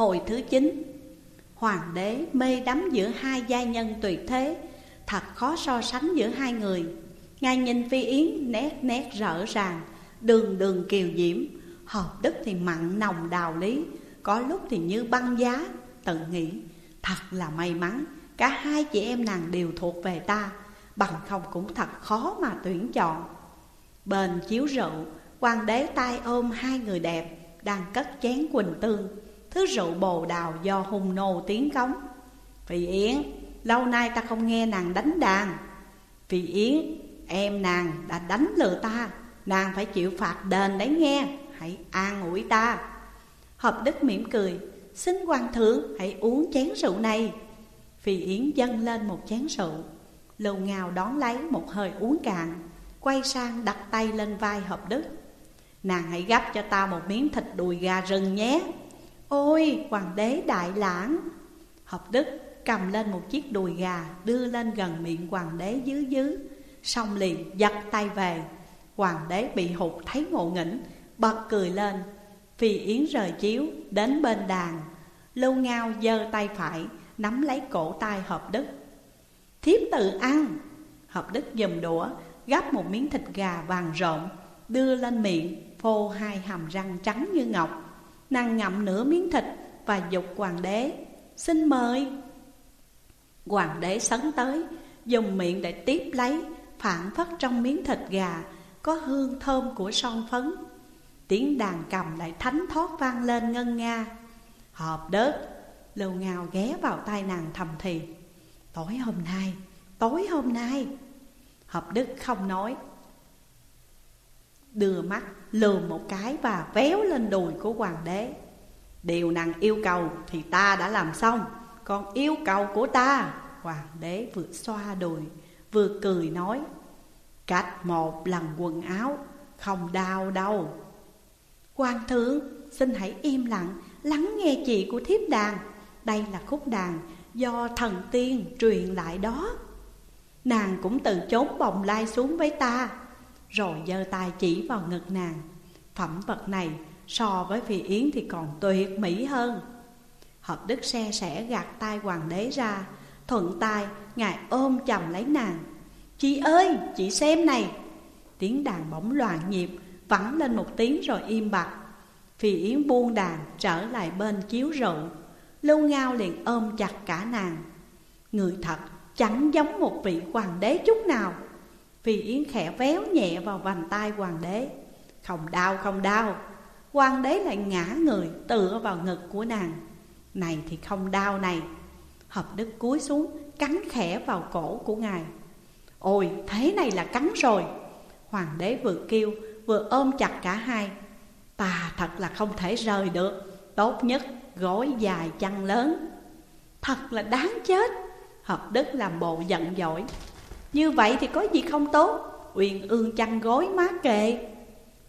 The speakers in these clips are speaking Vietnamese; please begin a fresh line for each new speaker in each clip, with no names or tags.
Hồi thứ 9 Hoàng đế mê đắm giữa hai gia nhân tuyệt thế, Thật khó so sánh giữa hai người. Ngài nhìn Phi Yến nét nét rõ ràng, Đường đường kiều diễm, Hợp đức thì mặn nồng đào lý, Có lúc thì như băng giá. Tự nghĩ, thật là may mắn, Cả hai chị em nàng đều thuộc về ta, Bằng không cũng thật khó mà tuyển chọn. Bên chiếu rượu, Hoàng đế tay ôm hai người đẹp Đang cất chén quỳnh tương. Thứ rượu bồ đào do hùng nô tiếng cống. Vị Yến, Lâu nay ta không nghe nàng đánh đàn. Vị Yến, Em nàng đã đánh lừa ta. Nàng phải chịu phạt đền đấy nghe. Hãy an ủi ta. Hợp đức mỉm cười, Xin hoàng thượng, hãy uống chén rượu này. Phi Yến dâng lên một chén rượu. Lưu ngào đón lấy một hơi uống cạn, Quay sang đặt tay lên vai hợp đức. Nàng hãy gấp cho ta một miếng thịt đùi gà rừng nhé. Ôi, hoàng đế đại lãng! Hợp đức cầm lên một chiếc đùi gà, Đưa lên gần miệng hoàng đế dứ dứ. Xong liền giật tay về. Hoàng đế bị hụt thấy ngộ nghĩnh, Bật cười lên. Phi Yến rời chiếu, đến bên đàn. Lưu Ngao giơ tay phải, Nắm lấy cổ tay Hợp Đức. Thiếp tự ăn! Hợp Đức dùm đũa, Gắp một miếng thịt gà vàng rộn, Đưa lên miệng, Phô hai hàm răng trắng như ngọc. Nàng ngậm nửa miếng thịt Và dục hoàng đế. Xin mời. Hoàng đế sấn tới, Dùng miệng để tiếp lấy, Phản phất trong miếng thịt gà, Có hương thơm của son phấn. Tiếng đàn cầm lại thánh thoát vang lên ngân nga. Hợp đất Lưu ngào ghé vào tai nàng thầm thì, Tối hôm nay, Tối hôm nay. Hợp đức không nói. Đưa mắt lườm một cái và véo lên đùi của hoàng đế. Điều nàng yêu cầu thì ta đã làm xong, Còn yêu cầu của ta, Hoàng đế vừa xoa đùi, Vừa cười nói, Cách một lần quần áo, Không đau đâu. Hoàng thượng, xin hãy im lặng, Lắng nghe chị của thiếp đàn. Đây là khúc đàn do thần tiên truyền lại đó. Nàng cũng từ chốn bồng lai xuống với ta rồi giơ tay chỉ vào ngực nàng. Phẩm vật này so với phi yến thì còn tuyệt mỹ hơn. Hợp đức xe sẽ gạt tay hoàng đế ra, Thuận tay ngài ôm chầm lấy nàng. Chị ơi, chị xem này. Tiếng đàn bỗng loạn nhịp, Vẳng lên một tiếng rồi im bặt. Phi Yến buông đàn trở lại bên chiếu rượu Lưu Ngao liền ôm chặt cả nàng. Người thật chẳng giống một vị hoàng đế chút nào. Phi Yến khẽ véo nhẹ vào vành tay hoàng đế. Không đau không đau. Hoàng đế lại ngã người, tựa vào ngực của nàng. Này thì không đau này. Hợp đức cúi xuống, cắn khẽ vào cổ của ngài. Ôi, thế này là cắn rồi. Hoàng đế vừa kêu, vừa ôm chặt cả hai. Ta thật là không thể rời được. Tốt nhất, gối dài chăn lớn. Thật là đáng chết. Hợp đức làm bộ giận dỗi. Như vậy thì có gì không tốt? Uyên ương chăn gối má kệ.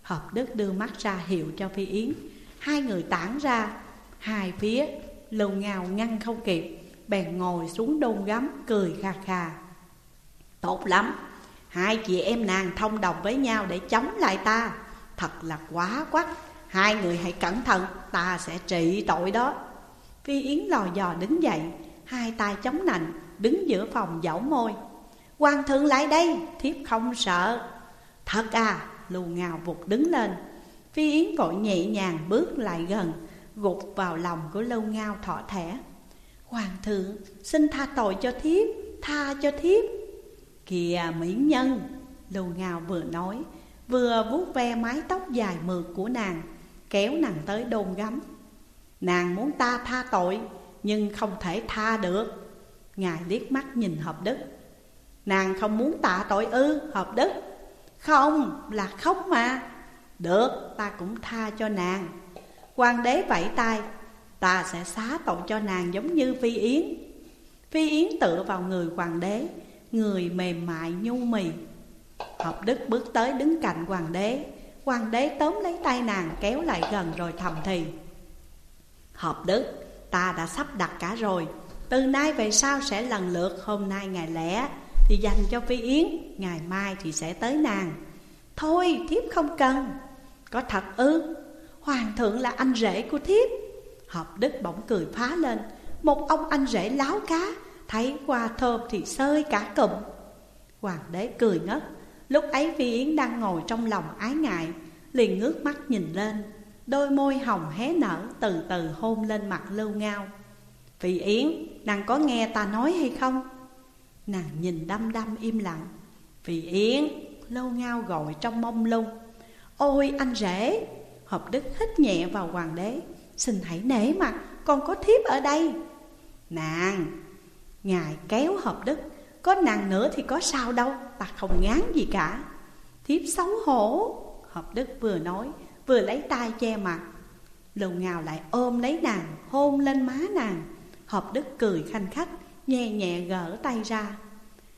Hợp đức đưa mắt ra hiệu cho Phi Yến. Hai người tản ra. Hai phía, lầu ngào ngăn không kịp. Bèn ngồi xuống đôn gắm cười kha kha. Tốt lắm. Hai chị em nàng thông đồng với nhau để chống lại ta. Thật là quá quắc. Hai người hãy cẩn thận, Ta sẽ trị tội đó. Phi Yến lò dò đứng dậy, Hai tay chống nạnh, Đứng giữa phòng dẫu môi. Hoàng thượng lại đây, Thiếp không sợ. Thật à Lù ngào vụt đứng lên. Phi Yến vội nhẹ nhàng bước lại gần, Gục vào lòng của lâu ngao thọ thẻ. Hoàng thượng, xin tha tội cho thiếp, Tha cho thiếp. Kìa mỹ nhân lù ngào vừa nói, Vừa vuốt ve mái tóc dài mượt của nàng, Kéo nàng tới đôn gắm Nàng muốn ta tha tội, Nhưng không thể tha được. Ngài liếc mắt nhìn hợp đức. Nàng không muốn tạ tội ư, hợp đức. Không, là khóc mà. Được, ta cũng tha cho nàng. Hoàng đế vẫy tay, Ta sẽ xá tội cho nàng giống như Phi Yến. Phi Yến tựa vào người hoàng đế, Người mềm mại nhu mì. Hợp đức bước tới đứng cạnh hoàng đế. Hoàng đế tóm lấy tay nàng, kéo lại gần rồi thầm thì, Hợp đức, ta đã sắp đặt cả rồi. Từ nay về sau sẽ lần lượt Hôm nay ngày lẻ thì dành cho Phi Yến Ngày mai thì sẽ tới nàng. Thôi thiếp không cần. Có thật ư? Hoàng thượng là anh rể của thiếp. Hợp đức bỗng cười phá lên. Một ông anh rể láo cá Thấy qua thơm thì sơi cả cụm. Hoàng đế cười ngất. Lúc ấy Phi Yến đang ngồi trong lòng ái ngại Liền ngước mắt nhìn lên. Đôi môi hồng hé nở từ từ hôn lên mặt lưu ngao. Phi Yến, nàng có nghe ta nói hay không? Nàng nhìn đăm đăm im lặng. Vì Yến, lâu ngao gọi trong mông lung. Ôi anh rể Hợp đức hít nhẹ vào hoàng đế. Xin hãy nể mặt Con có thiếp ở đây. Nàng Ngài kéo hợp đức. Có nàng nữa thì có sao đâu Ta không ngán gì cả. Thiếp xấu hổ Hợp đức vừa nói Vừa lấy tay che mặt. Lầu ngào lại ôm lấy nàng Hôn lên má nàng. Hợp đức cười khanh khách. Nhẹ nhẹ gỡ tay ra.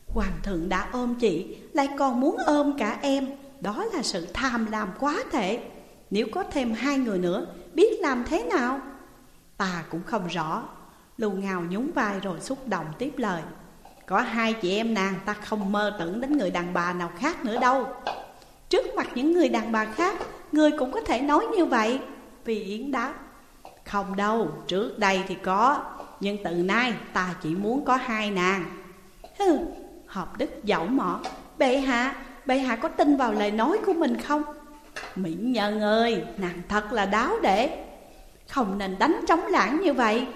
Hoàng thượng đã ôm chị Lại còn muốn ôm cả em. Đó là sự tham lam quá thể. Nếu có thêm hai người nữa Biết làm thế nào? Ta cũng không rõ. Lưu Ngào nhún vai rồi xúc động tiếp lời. Có hai chị em nàng ta không mơ tưởng đến người đàn bà nào khác nữa đâu. Trước mặt những người đàn bà khác Người cũng có thể nói như vậy. Vì Yến đáp Không đâu, trước đây thì có. Nhưng từ nay ta chỉ muốn có hai nàng. Hừ, hợp đức dẫu mỏ. Bệ hạ, bệ hạ có tin vào lời nói của mình không? Mỹ nhân ơi, nàng thật là đáo để. Không nên đánh trống lãng như vậy.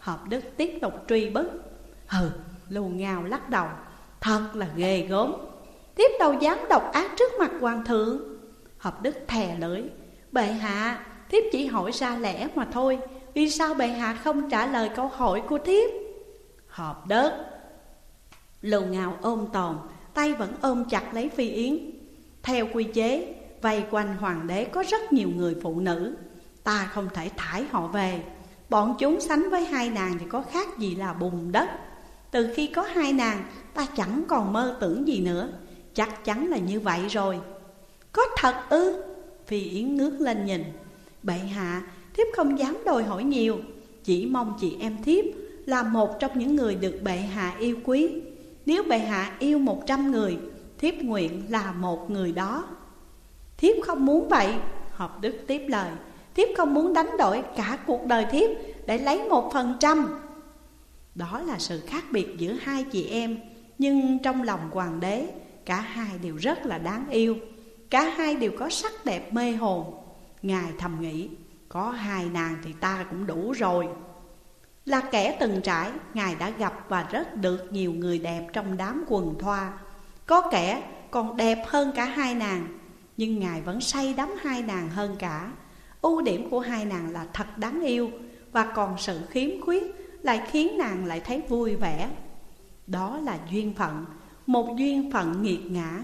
Hợp đức tiếp tục truy bức. Hừ, lù ngào lắc đầu. Thật là ghê gớm. Tiếp đâu dám độc ác trước mặt hoàng thượng. Hợp đức thè lưỡi. Bệ hạ, thiếp chỉ hỏi ra lẽ mà thôi. Vì sao bệ hạ không trả lời câu hỏi của thiếp? Hợp đất. Lù ngào ôm tồn Tay vẫn ôm chặt lấy phi yến. Theo quy chế, Vây quanh hoàng đế có rất nhiều người phụ nữ. Ta không thể thải họ về. Bọn chúng sánh với hai nàng thì có khác gì là bùn đất. Từ khi có hai nàng, ta chẳng còn mơ tưởng gì nữa. Chắc chắn là như vậy rồi. Có thật ư? Phi Yến ngước lên nhìn. Bệ hạ thiếp không dám đòi hỏi nhiều, Chỉ mong chị em thiếp là một trong những người được bệ hạ yêu quý. Nếu bệ hạ yêu một trăm người, Thiếp nguyện là một người đó. Thiếp không muốn vậy Hợp đức tiếp lời. Thiếp không muốn đánh đổi cả cuộc đời thiếp Để lấy một phần trăm. Đó là sự khác biệt giữa hai chị em, Nhưng trong lòng hoàng đế, Cả hai đều rất là đáng yêu. Cả hai đều có sắc đẹp mê hồn. Ngài thầm nghĩ có hai nàng thì ta cũng đủ rồi. Là kẻ từng trải Ngài đã gặp và rất được nhiều người đẹp trong đám quần thoa. Có kẻ còn đẹp hơn cả hai nàng Nhưng Ngài vẫn say đắm hai nàng hơn cả. Ưu điểm của hai nàng là thật đáng yêu Và còn sự khiếm khuyết lại khiến nàng lại thấy vui vẻ. Đó là duyên phận, một duyên phận nghiệt ngã.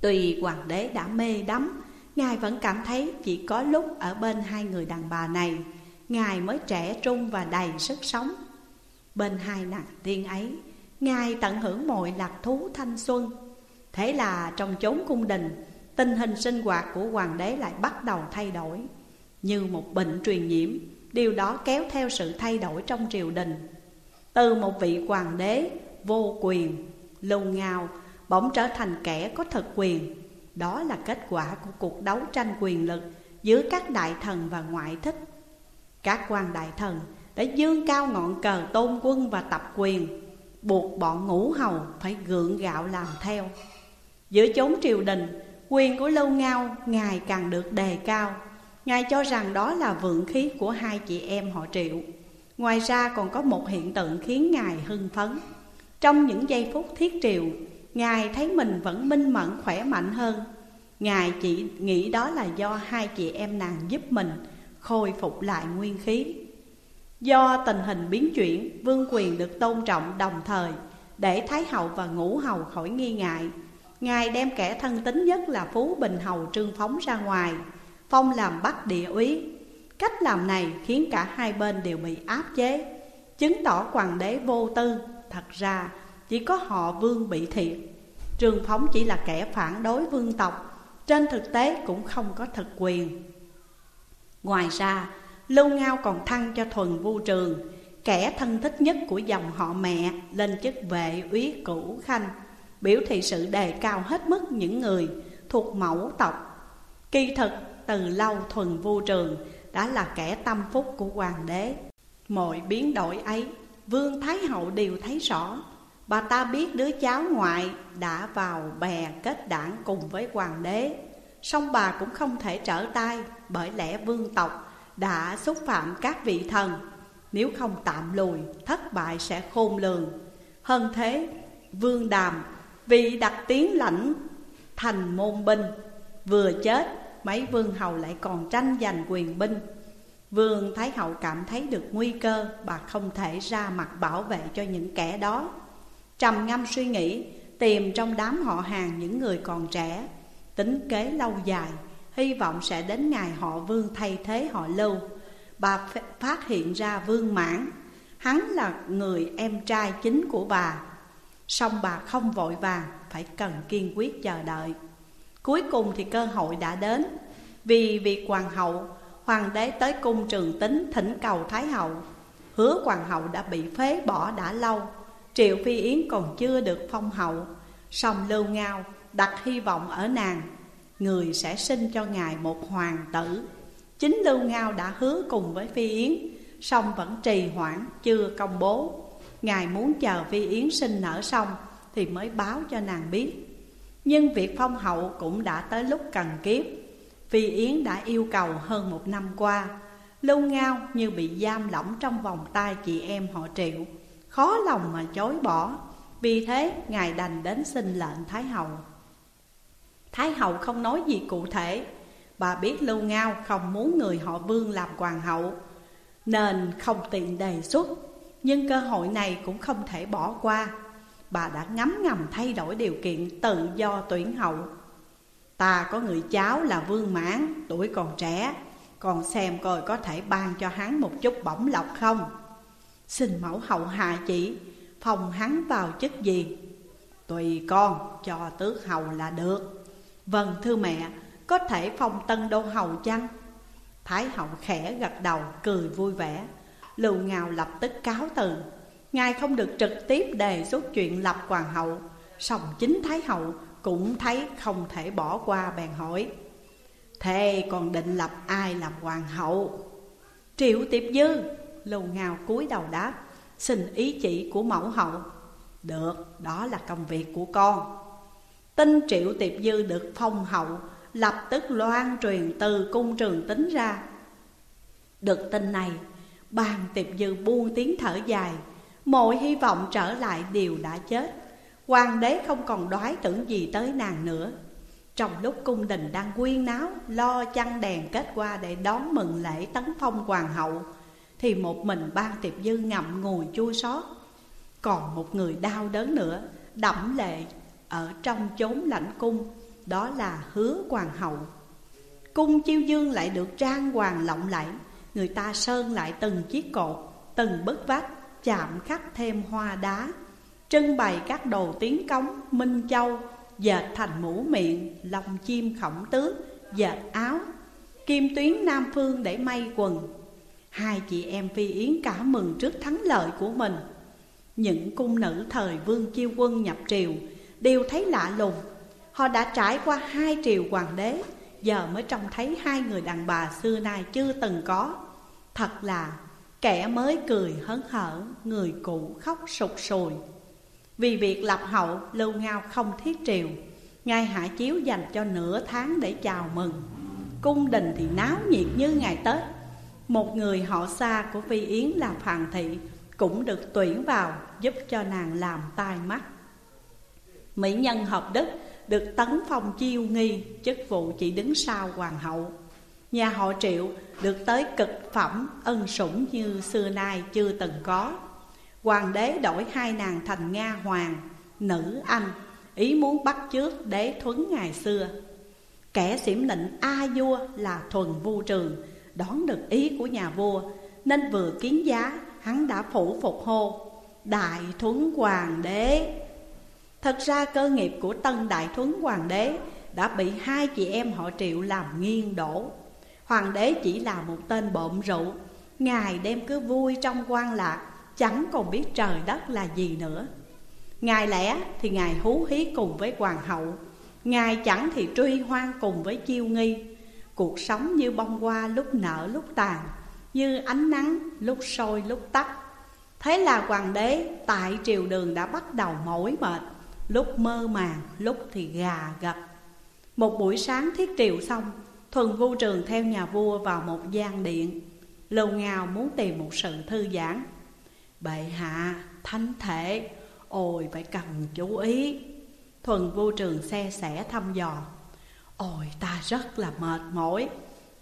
Tùy hoàng đế đã mê đắm Ngài vẫn cảm thấy chỉ có lúc ở bên hai người đàn bà này Ngài mới trẻ trung và đầy sức sống. Bên hai nàng tiên ấy Ngài tận hưởng mọi lạc thú thanh xuân. Thế là trong chốn cung đình Tình hình sinh hoạt của hoàng đế lại bắt đầu thay đổi. Như một bệnh truyền nhiễm Điều đó kéo theo sự thay đổi trong triều đình. Từ một vị hoàng đế vô quyền, lùng ngào Bỗng trở thành kẻ có thực quyền. Đó là kết quả của cuộc đấu tranh quyền lực Giữa các đại thần và ngoại thích. Các quan đại thần đã dương cao ngọn cờ tôn quân và tập quyền, Buộc bọn ngũ hầu phải gượng gạo làm theo. Giữa chốn triều đình, Quyền của Lâu Ngao ngày càng được đề cao. Ngài cho rằng đó là vượng khí của hai chị em họ triệu. Ngoài ra còn có một hiện tượng khiến Ngài hưng phấn. Trong những giây phút thiết triều Ngài thấy mình vẫn minh mẫn, khỏe mạnh hơn. Ngài chỉ nghĩ đó là do hai chị em nàng giúp mình Khôi phục lại nguyên khí. Do tình hình biến chuyển, Vương quyền được tôn trọng đồng thời Để Thái hậu và Ngũ hầu khỏi nghi ngại, Ngài đem kẻ thân tín nhất là Phú Bình Hầu trương phóng ra ngoài, Phong làm bắt địa úy Cách làm này khiến cả hai bên đều bị áp chế, Chứng tỏ hoàng đế vô tư. Thật ra chỉ có họ vương bị thiệt. Trương Phóng chỉ là kẻ phản đối vương tộc. Trên thực tế cũng không có thực quyền. Ngoài ra, Lưu Ngao còn thăng cho thuần vu trường. Kẻ thân thích nhất của dòng họ mẹ Lên chức vệ úy cửu khanh. Biểu thị sự đề cao hết mức những người thuộc mẫu tộc. Kỳ thực, từ lâu thuần vu trường đã là kẻ tâm phúc của hoàng đế. Mọi biến đổi ấy, Vương Thái Hậu đều thấy rõ. Bà ta biết đứa cháu ngoại đã vào bè kết đảng cùng với hoàng đế. Song bà cũng không thể trở tay Bởi lẽ vương tộc đã xúc phạm các vị thần. Nếu không tạm lùi, thất bại sẽ khôn lường. Hơn thế, vương đàm vì đặt tiếng lãnh thành môn binh, Vừa chết, mấy vương hầu lại còn tranh giành quyền binh. Vương Thái Hậu cảm thấy được nguy cơ, Bà không thể ra mặt bảo vệ cho những kẻ đó. Trầm ngâm suy nghĩ, Tìm trong đám họ hàng những người còn trẻ. Tính kế lâu dài, Hy vọng sẽ đến ngày họ vương thay thế họ lưu Bà phát hiện ra vương mãn. Hắn là người em trai chính của bà. Song bà không vội vàng, Phải cần kiên quyết chờ đợi. Cuối cùng thì cơ hội đã đến. Vì việc hoàng hậu, Hoàng đế tới cung trường tính thỉnh cầu Thái hậu. Hứa hoàng hậu đã bị phế bỏ đã lâu. Triệu Phi Yến còn chưa được phong hậu, Song Lưu Ngao đặt hy vọng ở nàng, Người sẽ sinh cho ngài một hoàng tử. Chính Lưu Ngao đã hứa cùng với Phi Yến, Song vẫn trì hoãn chưa công bố. Ngài muốn chờ Phi Yến sinh nở xong Thì mới báo cho nàng biết. Nhưng việc phong hậu cũng đã tới lúc cần kiếp. Phi Yến đã yêu cầu hơn một năm qua, Lưu Ngao như bị giam lỏng trong vòng tay chị em họ triệu. Khó lòng mà chối bỏ. Vì thế Ngài đành đến xin lệnh Thái Hậu. Thái Hậu không nói gì cụ thể. Bà biết Lưu Ngao không muốn người họ Vương làm hoàng hậu Nên không tiện đề xuất. Nhưng cơ hội này cũng không thể bỏ qua. Bà đã ngấm ngầm thay đổi điều kiện tự do tuyển hậu. Ta có người cháu là Vương Mãn, tuổi còn trẻ. Còn xem coi có thể ban cho hắn một chút bổng lộc không? Xin mẫu hậu hạ chỉ, Phòng hắn vào chức gì? Tùy con, cho tước hầu là được. Vâng thưa mẹ, Có thể phong tân đô hầu chăng? Thái hậu khẽ gật đầu, cười vui vẻ. Lưu Ngào lập tức cáo từ. Ngài không được trực tiếp đề xuất chuyện lập hoàng hậu. Song chính Thái hậu cũng thấy không thể bỏ qua bèn hỏi. Thế còn định lập ai làm hoàng hậu? Triệu Tiệp Dư lầu Ngào cúi đầu đáp Xin ý chỉ của mẫu hậu. Được, đó là công việc của con. Tin Triệu Tiệp Dư được phong hậu Lập tức loan truyền từ cung trường tính ra. Được tin này Bàn Tiệp Dư buông tiếng thở dài Mọi hy vọng trở lại đều đã chết. Hoàng đế không còn đoái tưởng gì tới nàng nữa. Trong lúc cung đình đang quyên náo Lo chăn đèn kết qua để đón mừng lễ tấn phong hoàng hậu thì một mình ban tiệp dư ngậm ngùi chua xót. Còn một người đau đớn nữa Đẫm lệ ở trong chốn lãnh cung Đó là hứa hoàng hậu. Cung chiêu dương lại được trang hoàng lộng lẫy Người ta sơn lại từng chiếc cột Từng bức vách chạm khắc thêm hoa đá Trưng bày các đồ tiến cống, minh châu Dệt thành mũ miệng, lòng chim khổng tước Dệt áo, kim tuyến nam phương để may quần. Hai chị em Phi Yến cả mừng trước thắng lợi của mình. Những cung nữ thời vương chiêu quân nhập triều Đều thấy lạ lùng. Họ đã trải qua hai triều hoàng đế, Giờ mới trông thấy hai người đàn bà xưa nay chưa từng có. Thật là kẻ mới cười hớn hở, Người cũ khóc sụt sùi. Vì việc lập hậu Lưu Ngao không thiết triều, Ngài hạ chiếu dành cho nửa tháng để chào mừng. Cung đình thì náo nhiệt như ngày Tết. Một người họ xa của Phi Yến là hoàng Thị Cũng được tuyển vào giúp cho nàng làm tai mắt. Mỹ nhân hợp đức được tấn phong chiêu nghi Chức vụ chỉ đứng sau hoàng hậu. Nhà họ triệu được tới cực phẩm ân sủng như xưa nay chưa từng có. Hoàng đế đổi hai nàng thành Nga hoàng, nữ anh Ý muốn bắt chước đế thuấn ngày xưa. Kẻ xỉm nịnh A vua là thuần vu trường Đón được ý của nhà vua, Nên vừa kiến giá, hắn đã phủ phục hô, Đại thuấn hoàng đế. Thật ra cơ nghiệp của tân đại thuấn hoàng đế Đã bị hai chị em họ triệu làm nghiêng đổ. Hoàng đế chỉ là một tên bộm rượu, Ngài đem cứ vui trong quan lạc, Chẳng còn biết trời đất là gì nữa. Ngài lẽ thì Ngài hú hí cùng với hoàng hậu, Ngài chẳng thì truy hoan cùng với chiêu nghi. Cuộc sống như bông hoa lúc nở lúc tàn Như ánh nắng lúc sôi lúc tắt. Thế là hoàng đế tại triều đường đã bắt đầu mỏi mệt Lúc mơ màng, lúc thì gà gật. Một buổi sáng thiết triều xong Thuần vu trường theo nhà vua vào một gian điện Lâu ngào muốn tìm một sự thư giãn. Bệ hạ, thánh thể Ôi phải cần chú ý. Thuần vu trường xe sẻ thăm dò. Ôi, ta rất là mệt mỏi.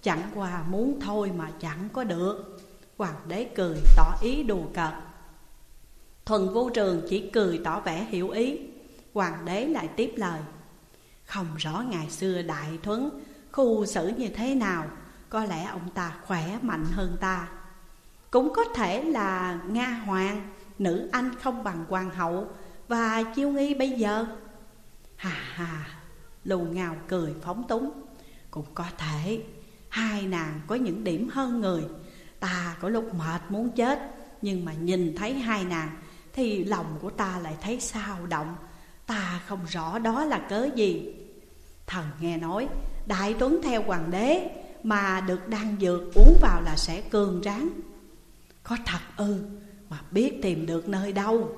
Chẳng qua muốn thôi mà chẳng có được. Hoàng đế cười tỏ ý đùa cợt. Thuần vô trường chỉ cười tỏ vẻ hiểu ý. Hoàng đế lại tiếp lời. Không rõ ngày xưa đại thuấn, Khu xử như thế nào, Có lẽ ông ta khỏe mạnh hơn ta. Cũng có thể là Nga Hoàng, Nữ Anh không bằng hoàng hậu, Và chiêu nghi bây giờ? Hà hà Lù ngào cười phóng túng. Cũng có thể, Hai nàng có những điểm hơn người. Ta có lúc mệt muốn chết, Nhưng mà nhìn thấy hai nàng Thì lòng của ta lại thấy sao động. Ta không rõ đó là cớ gì. Thần nghe nói, Đại Tuấn theo hoàng đế Mà được đan dược uống vào là sẽ cường tráng Có thật ư, Mà biết tìm được nơi đâu.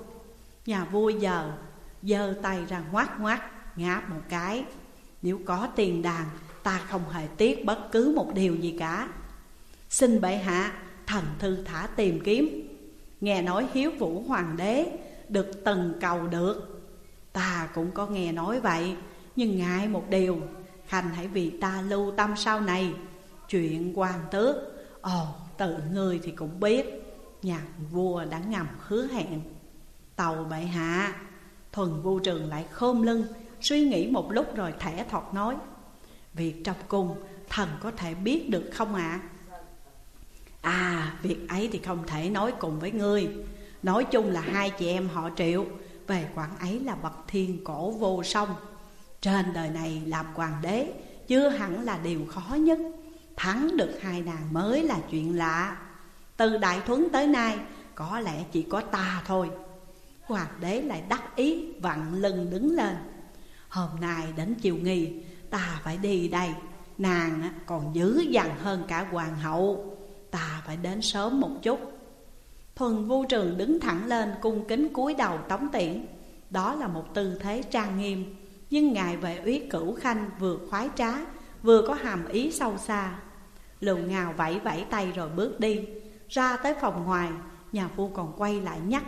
Nhà vua giờ, giơ tay ra ngoát ngoát Ngáp một cái. Nếu có tiền đàn, Ta không hề tiếc bất cứ một điều gì cả. Xin bệ hạ, Thần thư thả tìm kiếm. Nghe nói hiếu vũ hoàng đế Được từng cầu được. Ta cũng có nghe nói vậy, Nhưng ngại một điều. Khanh hãy vì ta lưu tâm sau này. Chuyện quan tước, Ồ, tự ngươi thì cũng biết. Nhà vua đã ngầm hứa hẹn. Tàu bệ hạ, Thuần vô trường lại khom lưng Suy nghĩ một lúc rồi thẻ thọt nói Việc trong cung thần có thể biết được không ạ? À? à, việc ấy thì không thể nói cùng với ngươi. Nói chung là hai chị em họ triệu Về quảng ấy là bậc thiên cổ vô song. Trên đời này làm hoàng đế Chưa hẳn là điều khó nhất. Thắng được hai nàng mới là chuyện lạ. Từ đại thuấn tới nay Có lẽ chỉ có ta thôi. Hoàng đế lại đắc ý vặn lưng đứng lên. Hôm nay đến chiều nghi, Ta phải đi đây. Nàng còn dữ dằn hơn cả hoàng hậu. Ta phải đến sớm một chút. Thuần vu trường đứng thẳng lên cung kính cúi đầu tống tiễn. Đó là một tư thế trang nghiêm, Nhưng ngài vệ úy cửu khanh vừa khoái trá, Vừa có hàm ý sâu xa. Lù ngào vẫy vẫy tay rồi bước đi, Ra tới phòng ngoài, Nhà vua còn quay lại nhắc,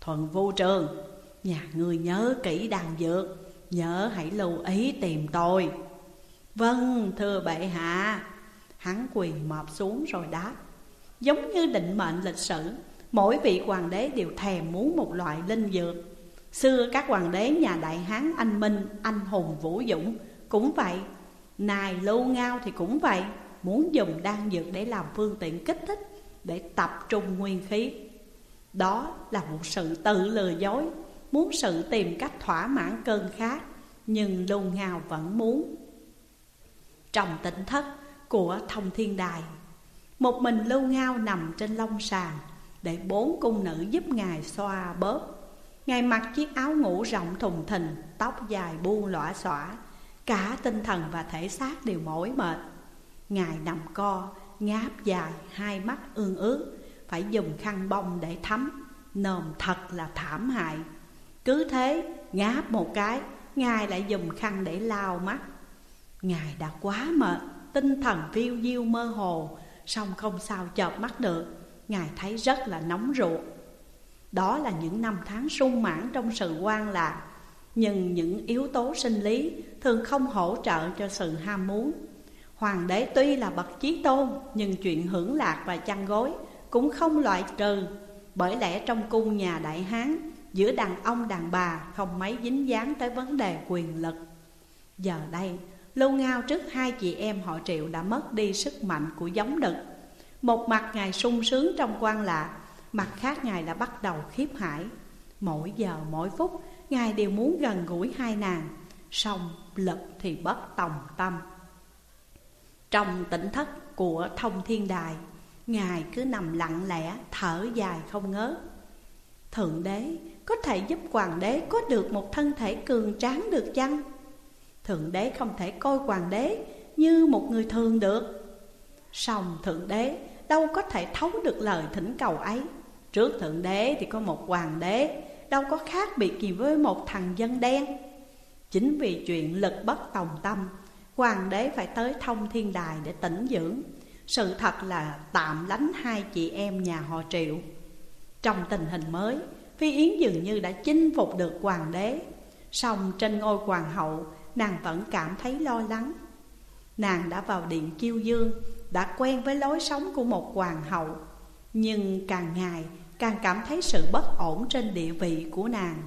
Thuần vu trường, Nhà ngươi nhớ kỹ đàn dược. Nhớ hãy lưu ý tìm tôi. Vâng thưa bệ hạ. Hắn quỳ mọp xuống rồi đáp. Giống như định mệnh lịch sử Mỗi vị hoàng đế đều thèm muốn một loại linh dược. Xưa các hoàng đế nhà Đại Hán anh Minh, anh hùng vũ dũng Cũng vậy. Nài lưu ngao thì cũng vậy Muốn dùng đan dược để làm phương tiện kích thích Để tập trung nguyên khí. Đó là một sự tự lừa dối. Muốn sự tìm cách thỏa mãn cơn khát Nhưng lưu ngao vẫn muốn. Trong tỉnh thất của thông thiên đài Một mình lưu ngao nằm trên lông sàn Để bốn cung nữ giúp ngài xoa bóp. Ngài mặc chiếc áo ngủ rộng thùng thình Tóc dài buông lõa xõa Cả tinh thần và thể xác đều mỏi mệt. Ngài nằm co, ngáp dài, hai mắt ương ướt Phải dùng khăn bông để thấm Nồm thật là thảm hại. Cứ thế, ngáp một cái Ngài lại dùng khăn để lau mắt. Ngài đã quá mệt Tinh thần phiêu diêu mơ hồ Xong không sao chợp mắt được. Ngài thấy rất là nóng ruột. Đó là những năm tháng sung mãn trong sự quan lạc Nhưng những yếu tố sinh lý Thường không hỗ trợ cho sự ham muốn. Hoàng đế tuy là bậc chí tôn Nhưng chuyện hưởng lạc và chăn gối Cũng không loại trừ Bởi lẽ trong cung nhà Đại Hán Giữa đàn ông, đàn bà Không mấy dính dáng tới vấn đề quyền lực. Giờ đây, Lưu Ngao trước hai chị em họ Triệu đã mất đi sức mạnh của giống đực. Một mặt Ngài sung sướng trong quan lạ, Mặt khác Ngài đã bắt đầu khiếp hải Mỗi giờ, mỗi phút, Ngài đều muốn gần gũi hai nàng. Song lực thì bất tòng tâm. Trong tỉnh thất của thông thiên đài, Ngài cứ nằm lặng lẽ, thở dài không ngớt. Thượng đế có thể giúp hoàng đế có được một thân thể cường tráng được chăng? Thượng đế không thể coi hoàng đế như một người thường được. Song Thượng Đế đâu có thể thấu được lời thỉnh cầu ấy. Trước Thượng Đế thì có một Hoàng đế, Đâu có khác biệt gì với một thằng dân đen. Chính vì chuyện lực bất tòng tâm, Hoàng đế phải tới thông thiên đài để tỉnh dưỡng. Sự thật là tạm lánh hai chị em nhà họ triệu. Trong tình hình mới Phi Yến dường như đã chinh phục được hoàng đế. Song trên ngôi hoàng hậu Nàng vẫn cảm thấy lo lắng. Nàng đã vào điện chiêu dương Đã quen với lối sống của một hoàng hậu. Nhưng càng ngày càng cảm thấy sự bất ổn trên địa vị của nàng.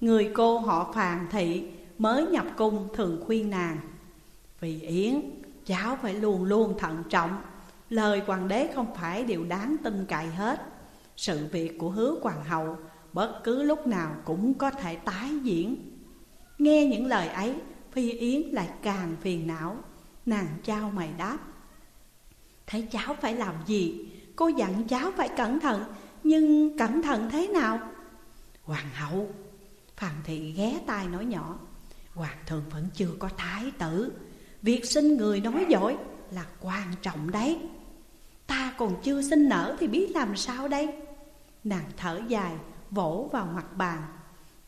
Người cô họ Phàn Thị mới nhập cung thường khuyên nàng Vì Yến, cháu phải luôn luôn thận trọng. Lời hoàng đế không phải điều đáng tin cậy hết. Sự việc của hứa hoàng hậu bất cứ lúc nào cũng có thể tái diễn. Nghe những lời ấy, Phi Yến lại càng phiền não. Nàng trao mày đáp. Thấy cháu phải làm gì? Cô dặn cháu phải cẩn thận Nhưng cẩn thận thế nào? Hoàng hậu phạm Thị ghé tai nói nhỏ. Hoàng thượng vẫn chưa có thái tử. Việc sinh người nói giỏi là quan trọng đấy. Ta còn chưa sinh nở thì biết làm sao đây? Nàng thở dài vỗ vào mặt bàn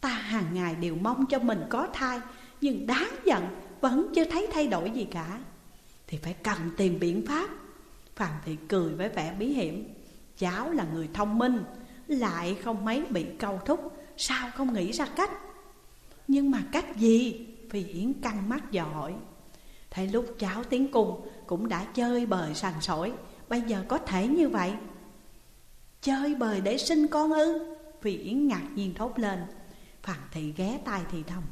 Ta hàng ngày đều mong cho mình có thai, Nhưng đáng giận, vẫn chưa thấy thay đổi gì cả. Thì phải cần tìm biện pháp. Phạm Thị cười với vẻ bí hiểm. Cháu là người thông minh, Lại không mấy bị câu thúc, Sao không nghĩ ra cách? Nhưng mà cách gì? Phi Yến căng mắt dò hỏi. Thấy lúc cháu tiến cung Cũng đã chơi bời sành sỏi, Bây giờ có thể như vậy? Chơi bời để sinh con ư? Phi Yến ngạc nhiên thốt lên. Phàn thị ghé tai thì thầm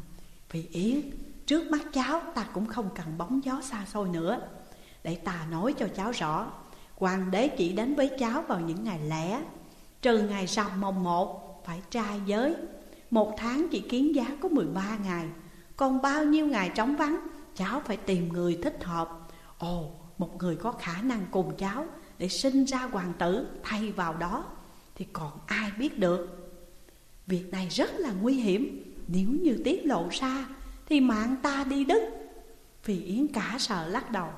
Phi Yến, Trước mắt cháu ta cũng không cần bóng gió xa xôi nữa. Để ta nói cho cháu rõ, Hoàng đế chỉ đến với cháu vào những ngày lẻ. Trừ ngày rằm mồng một, Phải trai giới. Một tháng chỉ kiến giá có 13 ngày. Còn bao nhiêu ngày trống vắng, Cháu phải tìm người thích hợp. Ồ, một người có khả năng cùng cháu Để sinh ra hoàng tử thay vào đó, Thì còn ai biết được? Việc này rất là nguy hiểm. Nếu như tiết lộ ra, Thì mạng ta đi đứt Vì Yến cả sợ lắc đầu.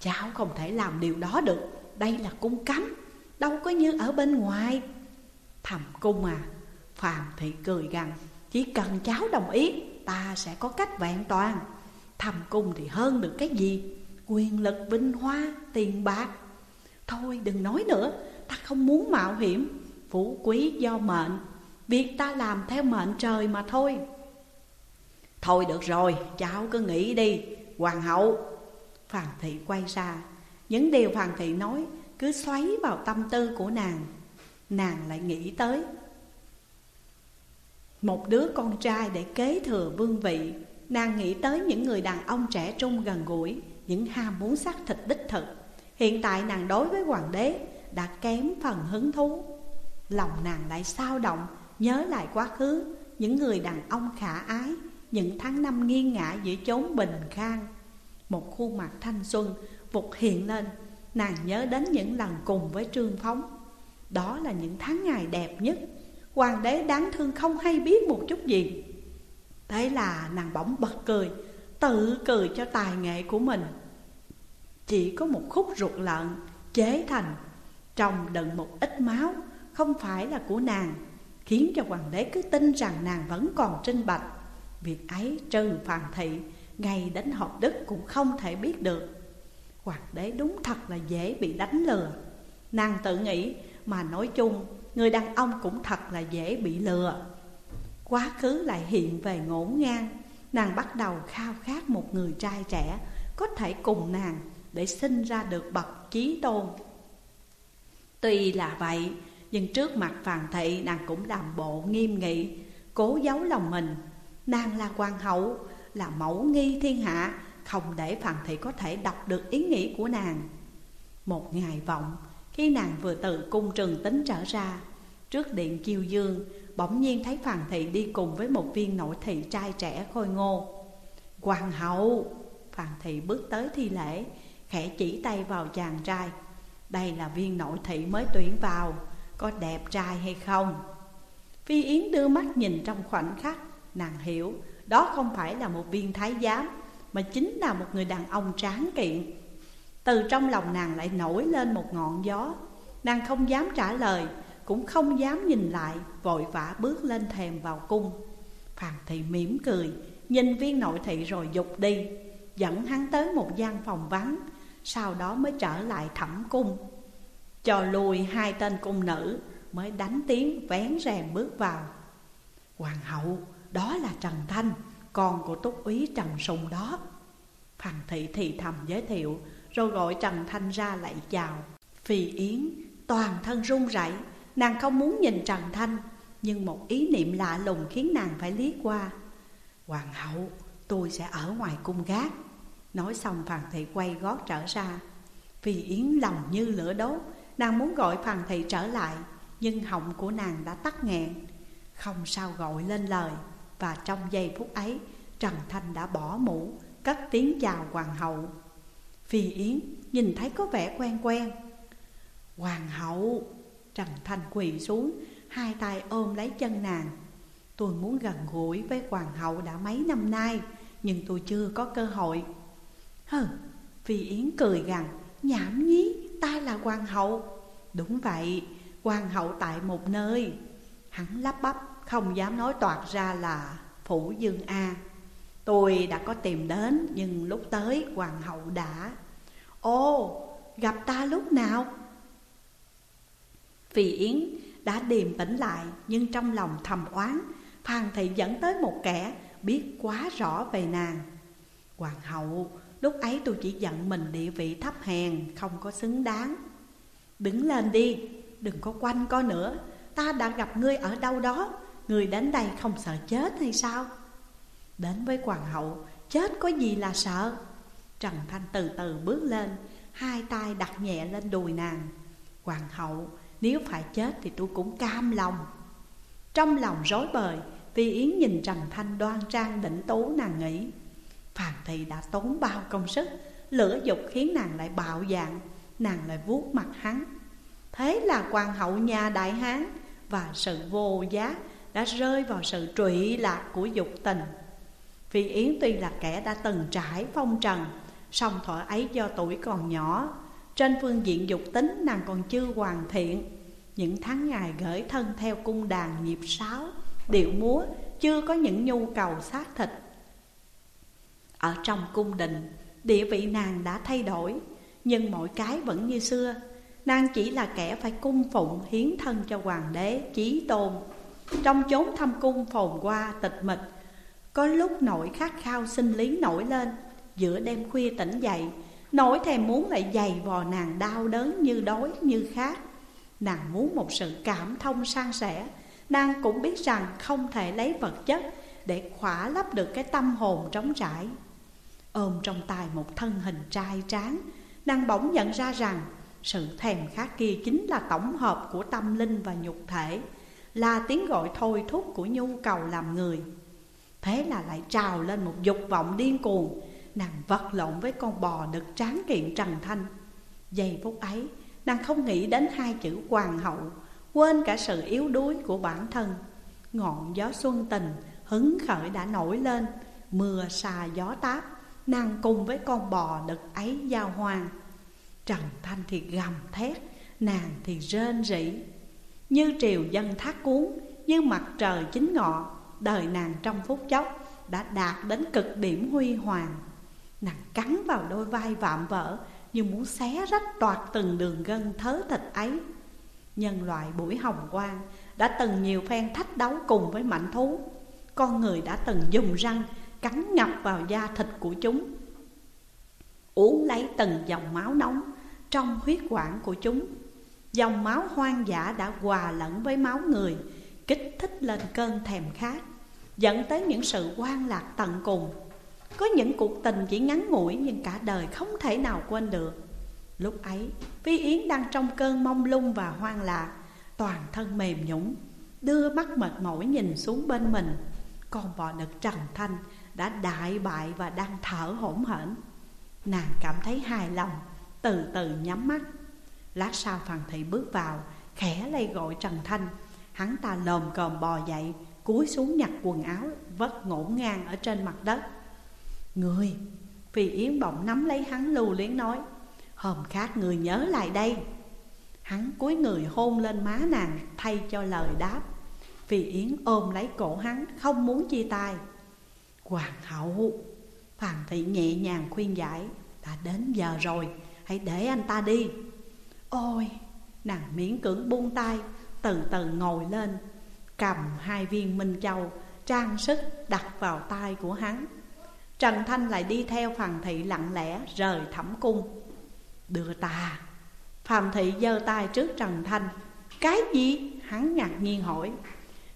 Cháu không thể làm điều đó được. Đây là cung cấm. Đâu có như ở bên ngoài. Thầm cung à Phạm thị cười gằn. Chỉ cần cháu đồng ý, Ta sẽ có cách vẹn toàn. Thầm cung thì hơn được cái gì? Quyền lực vinh hoa, Tiền bạc. Thôi đừng nói nữa. Ta không muốn mạo hiểm. Phú quý do mệnh. Việc ta làm theo mệnh trời mà thôi. Thôi được rồi, cháu cứ nghĩ đi Hoàng hậu. Phàn thị quay ra. Những điều Phàn thị nói cứ xoáy vào tâm tư của nàng. Nàng lại nghĩ tới. Một đứa con trai để kế thừa vương vị Nàng nghĩ tới những người đàn ông trẻ trung gần gũi Những ham muốn xác thịt đích thực. Hiện tại nàng đối với hoàng đế đã kém phần hứng thú. Lòng nàng lại sao động Nhớ lại quá khứ, Những người đàn ông khả ái, Những tháng năm nghiêng ngã giữa chốn bình khang. Một khuôn mặt thanh xuân Vụt hiện lên, Nàng nhớ đến những lần cùng với Trương Phóng. Đó là những tháng ngày đẹp nhất, Hoàng đế đáng thương không hay biết một chút gì. Thế là nàng bỗng bật cười, Tự cười cho tài nghệ của mình. Chỉ có một khúc ruột lợn chế thành Trong đựng một ít máu, Không phải là của nàng. Khiến cho hoàng đế cứ tin rằng nàng vẫn còn trinh bạch. Việc ấy trừ phàn thị, Ngay đến học đức cũng không thể biết được. Hoàng đế đúng thật là dễ bị đánh lừa. Nàng tự nghĩ, mà nói chung, Người đàn ông cũng thật là dễ bị lừa. Quá khứ lại hiện về ngổn ngang, Nàng bắt đầu khao khát một người trai trẻ, Có thể cùng nàng để sinh ra được bậc chí tôn. Tuy là vậy nhưng trước mặt phàn thị, nàng cũng làm bộ nghiêm nghị, Cố giấu lòng mình. Nàng là hoàng hậu, Là mẫu nghi thiên hạ, Không để phàn thị có thể đọc được ý nghĩ của nàng. Một ngày vọng, Khi nàng vừa từ cung trường tính trở ra, Trước điện chiêu dương, Bỗng nhiên thấy phàn thị đi cùng với một viên nội thị trai trẻ khôi ngô. Hoàng hậu! Phàn thị bước tới thi lễ, Khẽ chỉ tay vào chàng trai. Đây là viên nội thị mới tuyển vào có đẹp trai hay không. Phi Yến đưa mắt nhìn trong khoảnh khắc, Nàng hiểu, đó không phải là một viên thái giám, Mà chính là một người đàn ông tráng kiện. Từ trong lòng nàng lại nổi lên một ngọn gió. Nàng không dám trả lời, Cũng không dám nhìn lại, Vội vã bước lên thềm vào cung. Phàn thị mỉm cười, Nhìn viên nội thị rồi dục đi, Dẫn hắn tới một gian phòng vắng, Sau đó mới trở lại thẩm cung. Cho lùi hai tên cung nữ, Mới đánh tiếng vén rèm bước vào. Hoàng hậu, đó là Trần Thanh, Con của túc úy Trần Sùng đó. Phàn thị thì thầm giới thiệu, Rồi gọi Trần Thanh ra lại chào. Phi Yến, toàn thân run rẩy, Nàng không muốn nhìn Trần Thanh, Nhưng một ý niệm lạ lùng khiến nàng phải liếc qua. Hoàng hậu, tôi sẽ ở ngoài cung gác. Nói xong, Phàn Thị quay gót trở ra. Phi Yến lòng như lửa đốt Nàng muốn gọi Phàn Thị trở lại Nhưng họng của nàng đã tắt nghẹn. Không sao gọi lên lời Và trong giây phút ấy Trần Thanh đã bỏ mũ Cất tiếng chào hoàng hậu. Phi Yến nhìn thấy có vẻ quen quen. Hoàng hậu Trần Thanh quỳ xuống Hai tay ôm lấy chân nàng. Tôi muốn gần gũi với hoàng hậu đã mấy năm nay Nhưng tôi chưa có cơ hội. Hừ, Phi Yến cười gằn Nhảm nhí, ta là hoàng hậu. Đúng vậy, hoàng hậu tại một nơi. Hắn lắp bắp không dám nói toạc ra là Phủ Dương A. Tôi đã có tìm đến nhưng lúc tới hoàng hậu đã. Ô gặp ta lúc nào? Phi Yến đã điềm tĩnh lại nhưng trong lòng thầm oán Phan Thị dẫn tới một kẻ biết quá rõ về nàng. Hoàng hậu, lúc ấy tôi chỉ giận mình địa vị thấp hèn, không có xứng đáng. Đứng lên đi, đừng có quanh co nữa. Ta đã gặp ngươi ở đâu đó Ngươi đến đây không sợ chết hay sao? Đến với hoàng hậu Chết có gì là sợ? Trần Thanh từ từ bước lên Hai tay đặt nhẹ lên đùi nàng. Hoàng hậu Nếu phải chết thì tôi cũng cam lòng. Trong lòng rối bời Vi Yến nhìn Trần Thanh đoan trang đỉnh tú nàng nghĩ Phàn thị đã tốn bao công sức, Lửa dục khiến nàng lại bạo dạng, Nàng lại vuốt mặt hắn. Thế là hoàng hậu nhà Đại Hán Và sự vô giá đã rơi vào sự trụy lạc của dục tình. Phi Yến tuy là kẻ đã từng trải phong trần, song thuở ấy do tuổi còn nhỏ, Trên phương diện dục tính nàng còn chưa hoàn thiện. Những tháng ngày gửi thân theo cung đàn nhịp sáo, Điệu múa, chưa có những nhu cầu xác thịt. Ở trong cung đình. Địa vị nàng đã thay đổi, Nhưng mọi cái vẫn như xưa. Nàng chỉ là kẻ phải cung phụng hiến thân cho hoàng đế, chí tôn. Trong chốn thăm cung phồn qua tịch mịch, Có lúc nỗi khát khao sinh lý nổi lên. Giữa đêm khuya tỉnh dậy Nỗi thèm muốn lại dày vò nàng đau đớn như đói, như khát. Nàng muốn một sự cảm thông san sẻ. Nàng cũng biết rằng không thể lấy vật chất Để khỏa lấp được cái tâm hồn trống trải. Ôm trong tay một thân hình trai tráng, Nàng bỗng nhận ra rằng Sự thèm khát kia chính là tổng hợp của tâm linh và nhục thể, Là tiếng gọi thôi thúc của nhu cầu làm người. Thế là lại trào lên một dục vọng điên cuồng, Nàng vật lộn với con bò đực tráng kiện Trần Thanh. Giây phút ấy, Nàng không nghĩ đến hai chữ hoàng hậu, Quên cả sự yếu đuối của bản thân. Ngọn gió xuân tình Hứng khởi đã nổi lên, Mưa xà gió táp. Nàng cùng với con bò đực ấy giao hoàng Trần Thanh thì gầm thét, Nàng thì rên rỉ. Như triều dân thác cuốn, Như mặt trời chính ngọ, Đời nàng trong phút chốc Đã đạt đến cực điểm huy hoàng. Nàng cắn vào đôi vai vạm vỡ Như muốn xé rách toạc từng đường gân thớ thịt ấy. Nhân loại buổi hồng quang Đã từng nhiều phen thách đấu cùng với mạnh thú. Con người đã từng dùng răng Cắn ngập vào da thịt của chúng. Uống lấy từng dòng máu nóng Trong huyết quản của chúng. Dòng máu hoang dã đã hòa lẫn với máu người, Kích thích lên cơn thèm khát, Dẫn tới những sự quan lạc tận cùng. Có những cuộc tình chỉ ngắn ngủi nhưng cả đời không thể nào quên được. Lúc ấy Vi Yến đang trong cơn mông lung và hoang lạc, Toàn thân mềm nhũng Đưa mắt mệt mỏi nhìn xuống bên mình. Con bò đực Trần Thanh đã đại bại và đang thở hổn hển. Nàng cảm thấy hài lòng Từ từ nhắm mắt. Lát sau phàn Thị bước vào Khẽ lay gọi Trần Thanh. Hắn ta lồm cồm bò dậy Cúi xuống nhặt quần áo Vất ngổn ngang ở trên mặt đất. Người, Phi Yến bỗng nắm lấy hắn lưu luyến nói. Hôm khác người nhớ lại đây. Hắn cúi người hôn lên má nàng thay cho lời đáp. Phi Yến ôm lấy cổ hắn không muốn chia tay. Hoàng hậu Hoàng thị nhẹ nhàng khuyên giải, Đã đến giờ rồi, Hãy để anh ta đi. Ôi, Nàng miễn cưỡng buông tay, Từ từ ngồi lên, Cầm hai viên minh châu Trang sức đặt vào tay của hắn. Trần Thanh lại đi theo Phàn Thị lặng lẽ rời thẩm cung. Đưa ta. Phàm Thị giơ tay trước Trần Thanh. Cái gì? Hắn ngạc nhiên hỏi.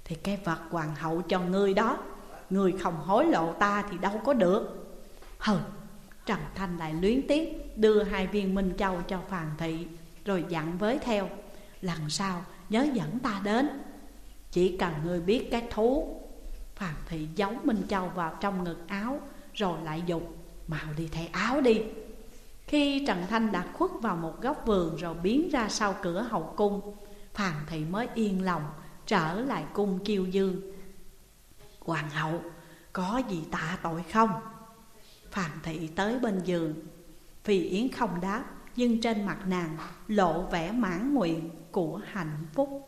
Thì cái vật hoàng hậu cho ngươi đó người không hối lộ ta thì đâu có được. Hừ, Trần Thanh lại luyến tiếc, Đưa hai viên Minh Châu cho Phàn Thị, Rồi dặn với theo, Lần sau nhớ dẫn ta đến. Chỉ cần ngươi biết cái thú. Phàn Thị giấu Minh Châu vào trong ngực áo, Rồi lại dục Màu đi thay áo đi. Khi Trần Thanh đã khuất vào một góc vườn Rồi biến ra sau cửa hậu cung, Phàn Thị mới yên lòng, Trở lại cung kiêu dương. Hoàng hậu, Có gì tạ tội không? Phàn Thị tới bên giường. Phi Yến không đáp, Nhưng trên mặt nàng lộ vẻ mãn nguyện của hạnh phúc.